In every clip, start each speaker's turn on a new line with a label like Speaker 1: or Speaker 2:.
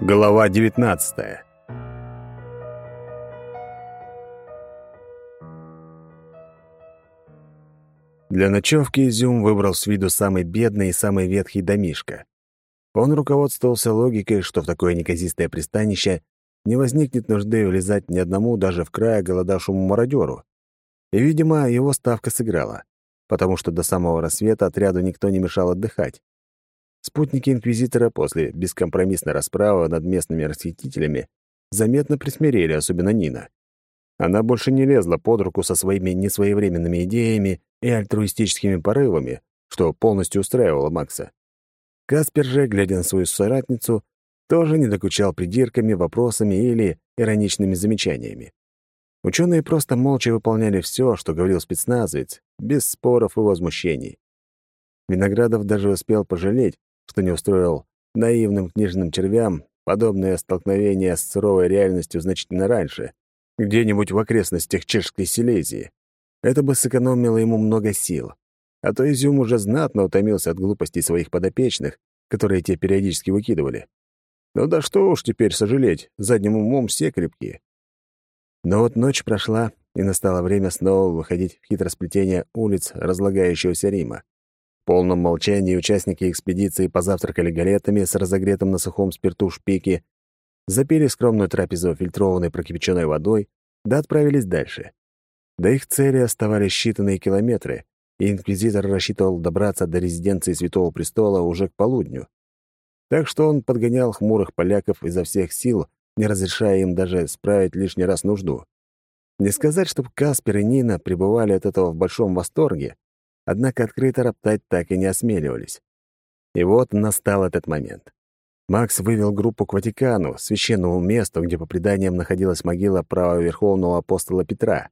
Speaker 1: Глава 19 Для ночевки Изюм выбрал с виду самый бедный и самый ветхий домишко. Он руководствовался логикой, что в такое неказистое пристанище не возникнет нужды влезать ни одному даже в край голодавшему мародеру. И, видимо, его ставка сыграла, потому что до самого рассвета отряду никто не мешал отдыхать. Спутники Инквизитора после бескомпромиссной расправы над местными расхитителями заметно присмирели, особенно Нина. Она больше не лезла под руку со своими несвоевременными идеями и альтруистическими порывами, что полностью устраивало Макса. Каспер же, глядя на свою соратницу, тоже не докучал придирками, вопросами или ироничными замечаниями. Ученые просто молча выполняли все, что говорил спецназовец, без споров и возмущений. Виноградов даже успел пожалеть, что не устроил наивным книжным червям подобное столкновение с суровой реальностью значительно раньше, где-нибудь в окрестностях Чешской Силезии. Это бы сэкономило ему много сил. А то Изюм уже знатно утомился от глупостей своих подопечных, которые те периодически выкидывали. Ну да что уж теперь сожалеть, задним умом все крепкие. Но вот ночь прошла, и настало время снова выходить в хитросплетение улиц разлагающегося Рима полном молчании участники экспедиции позавтракали галетами с разогретым на сухом спирту шпики, запили скромную трапезу фильтрованной прокипяченной водой, да отправились дальше. До их цели оставались считанные километры, и инквизитор рассчитывал добраться до резиденции Святого Престола уже к полудню. Так что он подгонял хмурых поляков изо всех сил, не разрешая им даже справить лишний раз нужду. Не сказать, чтобы Каспер и Нина пребывали от этого в большом восторге, однако открыто роптать так и не осмеливались. И вот настал этот момент. Макс вывел группу к Ватикану, священному месту, где по преданиям находилась могила правого верховного апостола Петра.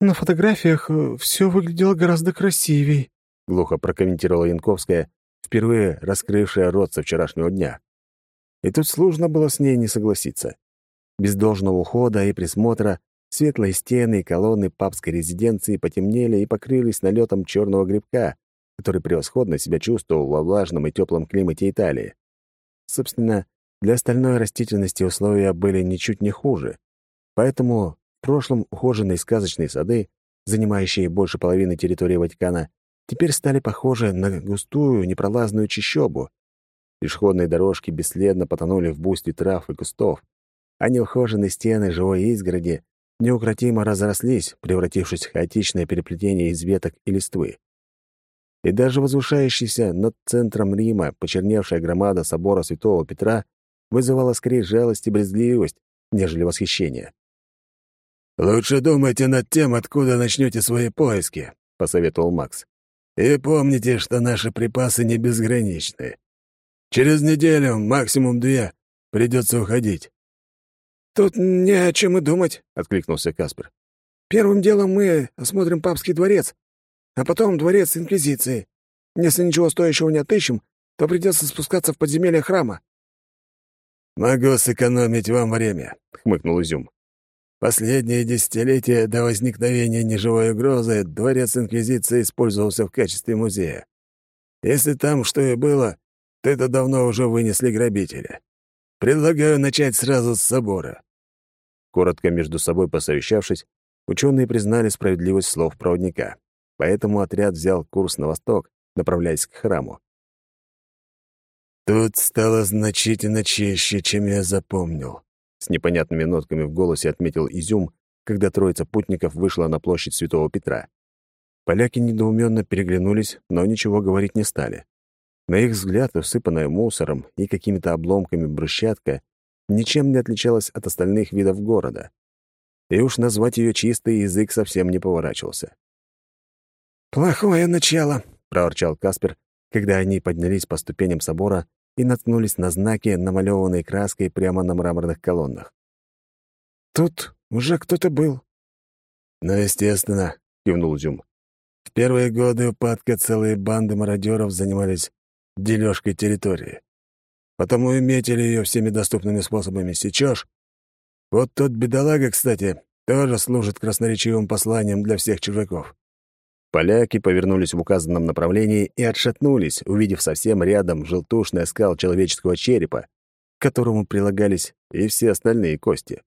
Speaker 2: «На фотографиях э, все выглядело гораздо красивее», —
Speaker 1: глухо прокомментировала Янковская, впервые раскрывшая рот со вчерашнего дня. И тут сложно было с ней не согласиться. Без должного ухода и присмотра Светлые стены и колонны папской резиденции потемнели и покрылись налетом черного грибка, который превосходно себя чувствовал во влажном и теплом климате Италии. Собственно, для остальной растительности условия были ничуть не хуже. Поэтому в прошлом ухоженные сказочные сады, занимающие больше половины территории Ватикана, теперь стали похожи на густую непролазную чащобу. Пешеходные дорожки бесследно потонули в бусте трав и кустов, а неухоженные стены живой изгороди неукротимо разрослись, превратившись в хаотичное переплетение из веток и листвы. И даже возвышающаяся над центром Рима почерневшая громада собора Святого Петра вызывала скорее жалость и брезгливость, нежели восхищение.
Speaker 3: «Лучше думайте над тем, откуда начнете свои поиски», — посоветовал Макс. «И помните, что наши припасы не безграничны. Через неделю, максимум две, придется уходить.
Speaker 2: «Тут не о чем и думать», — откликнулся Каспер. «Первым делом мы осмотрим папский дворец, а потом дворец Инквизиции. Если ничего стоящего не отыщем, то придется спускаться в подземелье храма».
Speaker 3: «Могу сэкономить вам время», — хмыкнул Изюм. «Последние десятилетия до возникновения неживой угрозы дворец Инквизиции использовался в качестве музея. Если там что и было, то это давно уже вынесли грабители. Предлагаю начать сразу с собора.
Speaker 1: Коротко между собой посовещавшись, ученые признали справедливость слов проводника. Поэтому отряд взял курс на восток, направляясь к храму.
Speaker 3: «Тут стало значительно чище, чем я запомнил», — с непонятными нотками в голосе отметил Изюм, когда троица путников вышла на площадь Святого Петра.
Speaker 1: Поляки недоуменно переглянулись, но ничего говорить не стали. На их взгляд, усыпанная мусором и какими-то обломками брусчатка ничем не отличалась от остальных видов города. И уж назвать ее чистый язык совсем не поворачивался.
Speaker 2: «Плохое начало», —
Speaker 1: проворчал Каспер, когда они поднялись по ступеням собора и наткнулись на знаки, намалеванные краской прямо на мраморных колоннах.
Speaker 2: «Тут уже кто-то был».
Speaker 3: «Ну, естественно», — кивнул Зюм. «В первые годы упадка целые банды мародеров занимались дележкой территории. Потому и метили ее всеми доступными способами. Сечешь? Вот тот бедолага, кстати, тоже служит красноречивым посланием для всех чужаков.
Speaker 1: Поляки повернулись в указанном направлении и отшатнулись, увидев совсем рядом желтушный оскал человеческого черепа, которому прилагались и все остальные кости.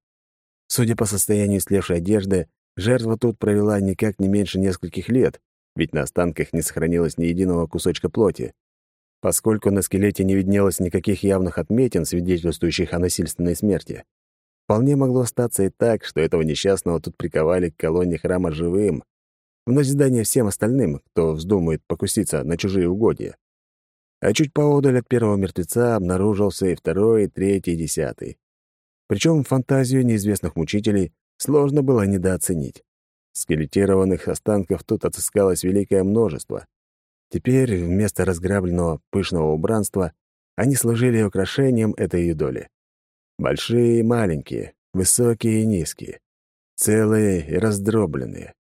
Speaker 1: Судя по состоянию слевшей одежды, жертва тут провела никак не меньше нескольких лет, ведь на останках не сохранилось ни единого кусочка плоти. Поскольку на скелете не виднелось никаких явных отметин, свидетельствующих о насильственной смерти, вполне могло статься и так, что этого несчастного тут приковали к колонне храма живым, в назидание всем остальным, кто вздумает покуситься на чужие угодья. А чуть поодаль от первого мертвеца обнаружился и второй, и третий, и десятый. Причем фантазию неизвестных мучителей сложно было недооценить. Скелетированных останков тут отыскалось великое множество. Теперь вместо разграбленного пышного убранства они служили украшением этой доли. Большие и маленькие, высокие и низкие, целые и раздробленные.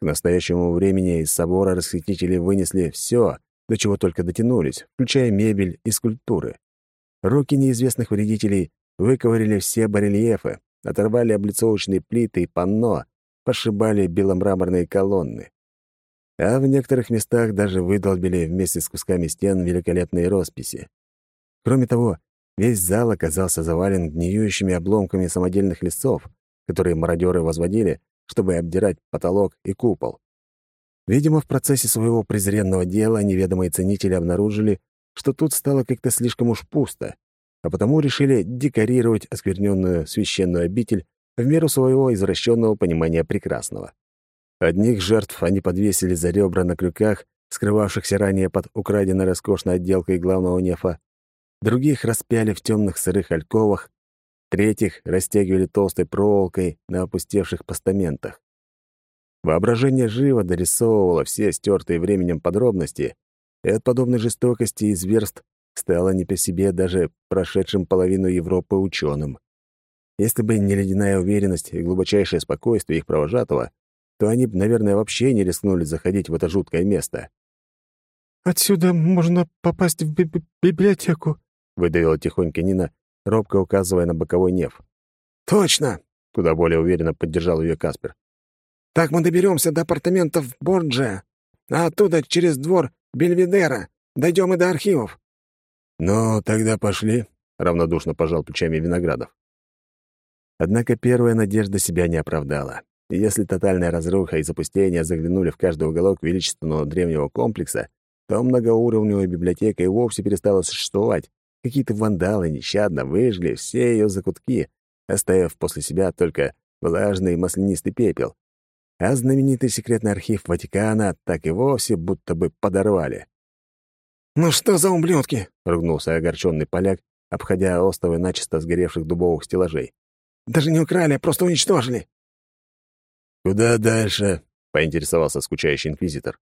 Speaker 1: К настоящему времени из собора расхитители вынесли все, до чего только дотянулись, включая мебель и скульптуры. Руки неизвестных вредителей выковырили все барельефы, оторвали облицовочные плиты и панно, пошибали беломраморные колонны. А в некоторых местах даже выдолбили вместе с кусками стен великолепные росписи. Кроме того, весь зал оказался завален гниющими обломками самодельных лесов, которые мародеры возводили, чтобы обдирать потолок и купол. Видимо, в процессе своего презренного дела неведомые ценители обнаружили, что тут стало как-то слишком уж пусто, а потому решили декорировать оскверненную священную обитель в меру своего извращенного понимания прекрасного. Одних жертв они подвесили за ребра на крюках, скрывавшихся ранее под украденной роскошной отделкой главного нефа, других распяли в темных сырых альковах, третьих растягивали толстой проволокой на опустевших постаментах. Воображение живо дорисовывало все стертые временем подробности, и от подобной жестокости и зверств стало не по себе даже прошедшим половину Европы ученым. Если бы не ледяная уверенность и глубочайшее спокойствие их провожатого, то они бы, наверное, вообще не рискнули заходить в это жуткое место.
Speaker 2: «Отсюда можно попасть в би библиотеку», — выдавила тихонько Нина, робко указывая на боковой неф.
Speaker 1: «Точно!» — куда более уверенно поддержал ее Каспер.
Speaker 2: Так мы доберемся до апартаментов Борджа, а оттуда через двор Бельведера дойдем и до архивов».
Speaker 1: «Ну, тогда пошли», — равнодушно пожал плечами Виноградов. Однако первая надежда себя не оправдала. Если тотальная разруха и запустение заглянули в каждый уголок величественного древнего комплекса, то многоуровневая библиотека и вовсе перестала существовать. Какие-то вандалы нещадно выжгли все ее закутки, оставив после себя только влажный маслянистый пепел а знаменитый секретный архив Ватикана так и вовсе будто бы подорвали.
Speaker 2: «Ну что за ублюдки?»
Speaker 1: — ругнулся огорченный поляк, обходя остовы начисто сгоревших дубовых стеллажей.
Speaker 2: «Даже не украли, а просто уничтожили».
Speaker 1: «Куда дальше?» — поинтересовался скучающий инквизитор.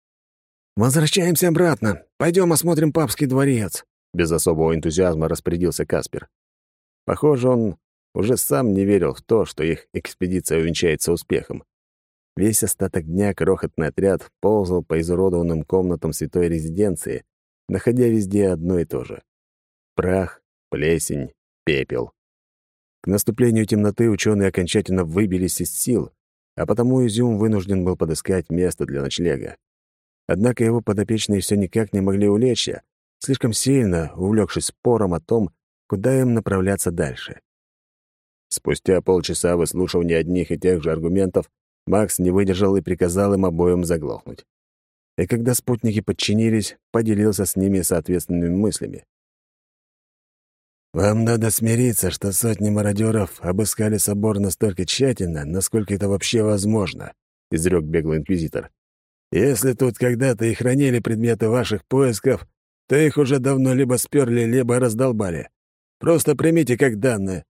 Speaker 2: «Возвращаемся обратно. Пойдем осмотрим папский дворец», —
Speaker 1: без особого энтузиазма распорядился Каспер. Похоже, он уже сам не верил в то, что их экспедиция увенчается успехом. Весь остаток дня крохотный отряд ползал по изуродованным комнатам святой резиденции, находя везде одно и то же. Прах, плесень, пепел. К наступлению темноты ученые окончательно выбились из сил, а потому Изюм вынужден был подыскать место для ночлега. Однако его подопечные все никак не могли улечься, слишком сильно увлекшись спором о том, куда им направляться дальше. Спустя полчаса выслушивания одних и тех же аргументов Макс не выдержал и приказал им обоим заглохнуть. И когда спутники подчинились, поделился с ними соответственными мыслями. «Вам надо смириться, что сотни мародеров обыскали собор настолько тщательно, насколько это вообще возможно», — изрек беглый инквизитор. «Если тут когда-то и хранили предметы ваших поисков, то их уже давно либо сперли, либо раздолбали. Просто примите как данное».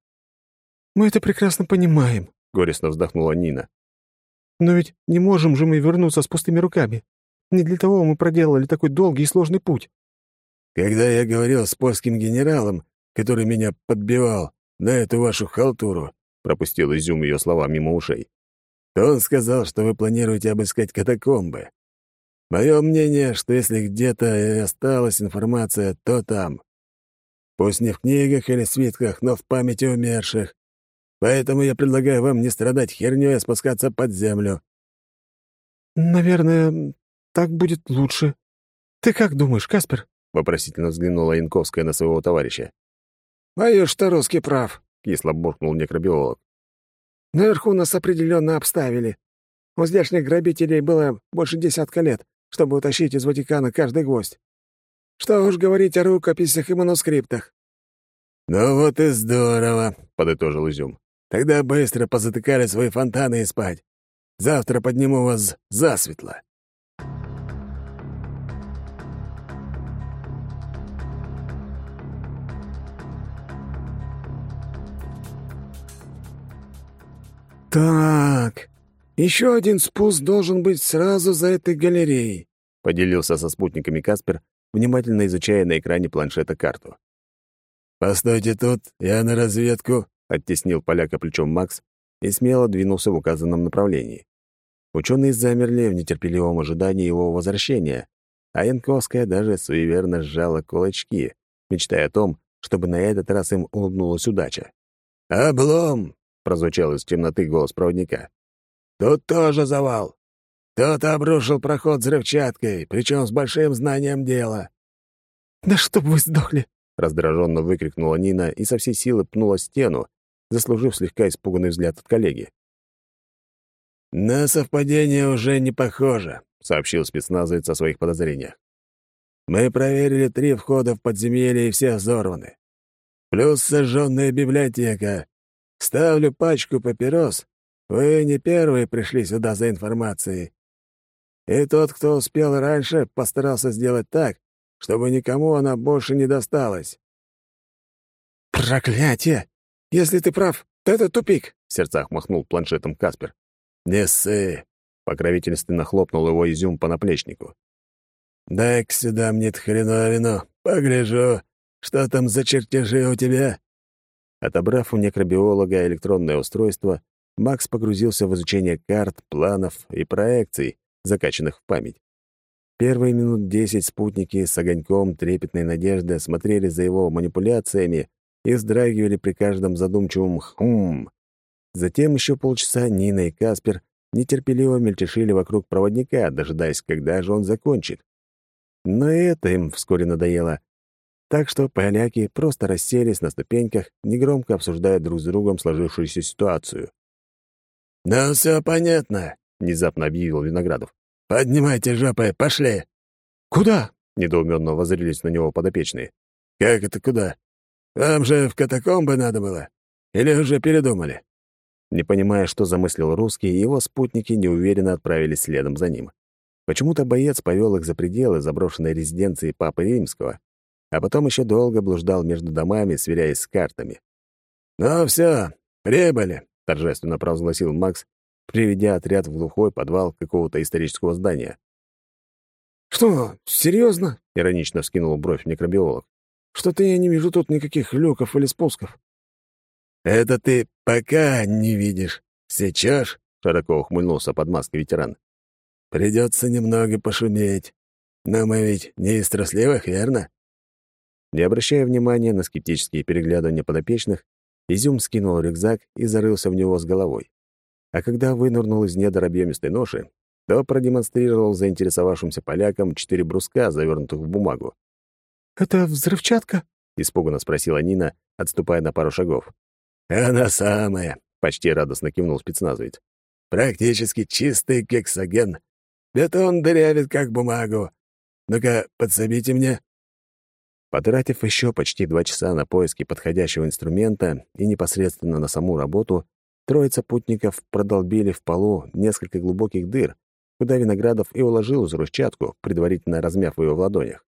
Speaker 2: «Мы это прекрасно понимаем», — горестно вздохнула Нина. Но ведь не можем же мы вернуться с пустыми руками. Не для того мы проделали такой долгий и сложный путь.
Speaker 3: Когда я говорил с польским генералом, который меня подбивал на эту вашу халтуру, пропустил изюм ее слова мимо ушей, то он сказал, что вы планируете обыскать катакомбы. Мое мнение, что если где-то и осталась информация, то там. Пусть не в книгах или свитках, но в памяти умерших, Поэтому я предлагаю вам не страдать хернёй, а спускаться под землю».
Speaker 2: «Наверное, так будет лучше. Ты как думаешь, Каспер?»
Speaker 1: — вопросительно взглянула Янковская на своего товарища.
Speaker 2: «Боюсь, что русский прав», — кисло буркнул некробиолог. «Наверху нас определенно обставили. У здешних грабителей было больше десятка лет, чтобы утащить из Ватикана каждый гвоздь. Что уж говорить о рукописях и манускриптах».
Speaker 3: «Ну вот и здорово», — подытожил Изюм. «Тогда быстро позатыкали свои фонтаны и спать. Завтра подниму вас засветло».
Speaker 2: «Так, еще один спуск должен быть сразу за этой галереей», — поделился со спутниками Каспер, внимательно изучая на экране планшета карту.
Speaker 3: «Постойте тут, я на разведку», —
Speaker 1: оттеснил поляка плечом Макс и смело двинулся в указанном направлении. Ученые замерли в нетерпеливом ожидании его возвращения, а Янковская даже суеверно сжала кулачки, мечтая о том, чтобы на этот раз им улыбнулась удача.
Speaker 3: «Облом!»
Speaker 1: Прозвучал из темноты голос проводника.
Speaker 3: «Тут тоже завал. Кто-то обрушил проход взрывчаткой, причем с большим знанием дела».
Speaker 2: «Да чтоб вы сдохли!»
Speaker 1: — раздраженно выкрикнула Нина и со всей силы пнула стену, заслужив слегка испуганный взгляд от коллеги.
Speaker 3: «На совпадение уже не похоже», —
Speaker 1: сообщил спецназовец о своих подозрениях.
Speaker 3: «Мы проверили три входа в подземелье, и все взорваны. Плюс сожженная библиотека, Ставлю пачку папирос. Вы не первые пришли сюда за информацией. И тот, кто успел раньше, постарался сделать так, чтобы никому она больше не досталась.
Speaker 2: «Проклятие! Если ты прав, то это тупик!»
Speaker 1: — в сердцах махнул планшетом Каспер.
Speaker 3: «Не ссы!»
Speaker 1: — покровительственно хлопнул его изюм по наплечнику.
Speaker 3: «Дай-ка сюда мне это хреновину, погляжу, что там за чертежи у тебя?»
Speaker 1: Отобрав у некробиолога электронное устройство, Макс погрузился в изучение карт, планов и проекций, закачанных в память. Первые минут десять спутники с огоньком трепетной надежды смотрели за его манипуляциями и вздрагивали при каждом задумчивом «хум». Затем еще полчаса Нина и Каспер нетерпеливо мельтешили вокруг проводника, дожидаясь, когда же он закончит. Но это им вскоре надоело, так что поляки просто расселись на ступеньках, негромко обсуждая друг с другом сложившуюся ситуацию.
Speaker 3: «Ну, все понятно», — внезапно объявил Виноградов. «Поднимайте жопы, пошли!»
Speaker 2: «Куда?»
Speaker 1: — недоуменно воззрелись на него подопечные.
Speaker 3: «Как это куда? Вам же в катакомбы надо было? Или уже передумали?»
Speaker 1: Не понимая, что замыслил русский, его спутники неуверенно отправились следом за ним. Почему-то боец повел их за пределы заброшенной резиденции Папы Римского, а потом еще долго блуждал между домами, сверяясь с картами.
Speaker 3: «Ну все, прибыли», —
Speaker 1: торжественно провозгласил Макс, приведя отряд в глухой подвал какого-то исторического здания.
Speaker 2: «Что, серьезно?
Speaker 1: иронично вскинул бровь микробиолог.
Speaker 2: «Что-то я не вижу тут никаких люков или спусков».
Speaker 3: «Это ты пока не видишь. Сейчас?» — широко ухмыльнулся под маской ветеран. «Придется немного пошуметь. Но мы ведь не из трусливых, верно?»
Speaker 1: Не обращая внимания на скептические переглядывания подопечных, Изюм скинул рюкзак и зарылся в него с головой. А когда вынырнул из недр объемистой ноши, то продемонстрировал заинтересовавшимся полякам четыре бруска, завернутых в бумагу.
Speaker 2: «Это взрывчатка?»
Speaker 1: — испуганно спросила Нина, отступая на пару шагов.
Speaker 3: «Она самая!» — почти радостно кивнул спецназовец. «Практически чистый кексоген. Бетон дырявит, как бумагу. Ну-ка, подсобите мне».
Speaker 1: Потратив еще почти два часа на поиски подходящего инструмента и непосредственно на саму работу, троица путников продолбили в полу несколько глубоких дыр, куда Виноградов и уложил взрывчатку, предварительно размяв ее в ладонях.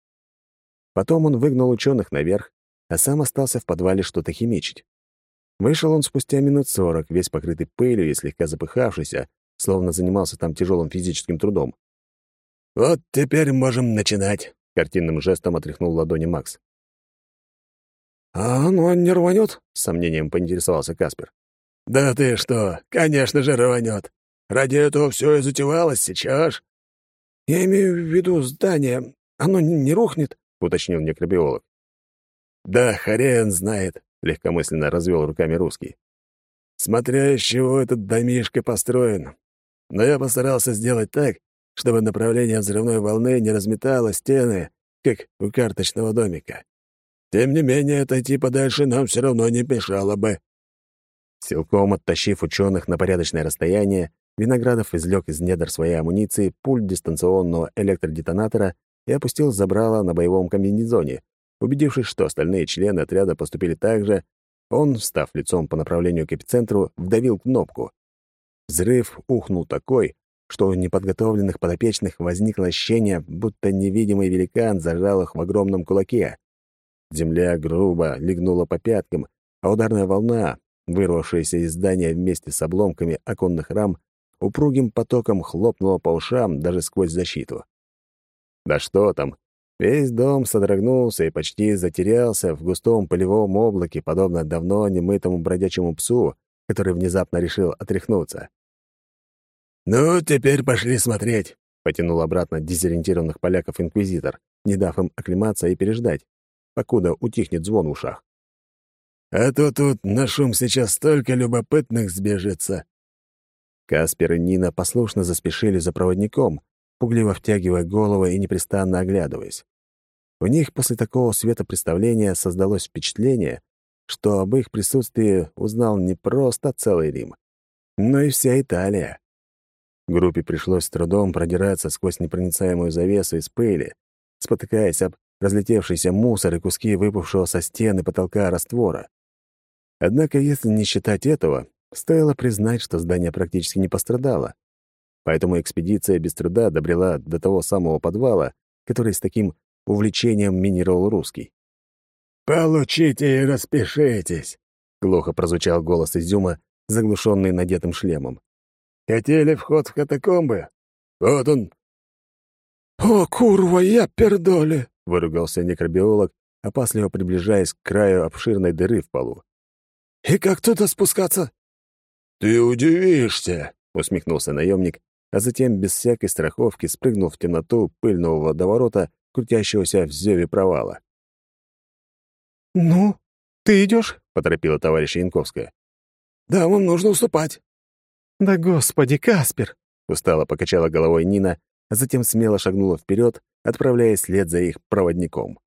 Speaker 1: Потом он выгнал ученых наверх, а сам остался в подвале что-то химичить. Вышел он спустя минут сорок, весь покрытый пылью и слегка запыхавшийся, словно занимался там тяжелым физическим трудом.
Speaker 3: «Вот теперь можем начинать»,
Speaker 1: Картинным жестом отряхнул ладони Макс.
Speaker 2: «А оно не рванет?»
Speaker 1: — с сомнением поинтересовался Каспер.
Speaker 3: «Да ты что, конечно же рванет. Ради этого все и затевалось сейчас».
Speaker 2: «Я имею в виду здание. Оно не рухнет?»
Speaker 1: — уточнил некробиолог.
Speaker 3: «Да хрен знает», — легкомысленно развел руками русский. «Смотря из чего этот домишко построен. Но я постарался сделать так, чтобы направление взрывной волны не разметало стены, как у карточного домика. Тем не менее, отойти подальше нам все равно не мешало бы».
Speaker 1: Силком оттащив ученых на порядочное расстояние, Виноградов извлек из недр своей амуниции пульт дистанционного электродетонатора и опустил забрало на боевом комбинезоне. Убедившись, что остальные члены отряда поступили так же, он, встав лицом по направлению к эпицентру, вдавил кнопку. Взрыв ухнул такой, что у неподготовленных подопечных возникло ощущение, будто невидимый великан зажал их в огромном кулаке. Земля грубо легнула по пяткам, а ударная волна, вырвавшаяся из здания вместе с обломками оконных рам, упругим потоком хлопнула по ушам даже сквозь защиту. Да что там, весь дом содрогнулся и почти затерялся в густом полевом облаке, подобно давно немытому бродячему псу, который внезапно решил отряхнуться.
Speaker 3: «Ну, теперь пошли смотреть», — потянул обратно дезориентированных поляков инквизитор, не дав им оклематься и переждать, покуда утихнет звон в ушах. «А то тут на шум сейчас столько любопытных сбежится».
Speaker 1: Каспер и Нина послушно заспешили за проводником, пугливо втягивая головы и непрестанно оглядываясь. У них после такого светопредставления создалось впечатление, что об их присутствии узнал не просто целый Рим, но и вся Италия. Группе пришлось с трудом продираться сквозь непроницаемую завесу из пыли, спотыкаясь об разлетевшийся мусор и куски выпавшего со стены потолка раствора. Однако, если не считать этого, стоило признать, что здание практически не пострадало. Поэтому экспедиция без труда добрела до того самого подвала, который с таким увлечением минировал русский.
Speaker 3: «Получите и распишитесь», — глухо прозвучал голос Изюма, заглушенный надетым шлемом. «Хотели вход в катакомбы? Вот он».
Speaker 2: «О, курва, я пердоли!»
Speaker 1: — выругался некробиолог, опасливо приближаясь к краю обширной дыры в полу.
Speaker 2: «И как туда спускаться?»
Speaker 3: «Ты удивишься», — усмехнулся наемник,
Speaker 1: а затем без всякой страховки спрыгнул в темноту пыльного водоворота, крутящегося в зеве провала.
Speaker 2: «Ну, ты идешь?
Speaker 1: поторопила товарищ Янковская.
Speaker 2: «Да, вам нужно уступать».
Speaker 4: «Да господи, Каспер!»
Speaker 1: — устало покачала головой Нина, а затем смело шагнула вперед, отправляясь вслед за их проводником.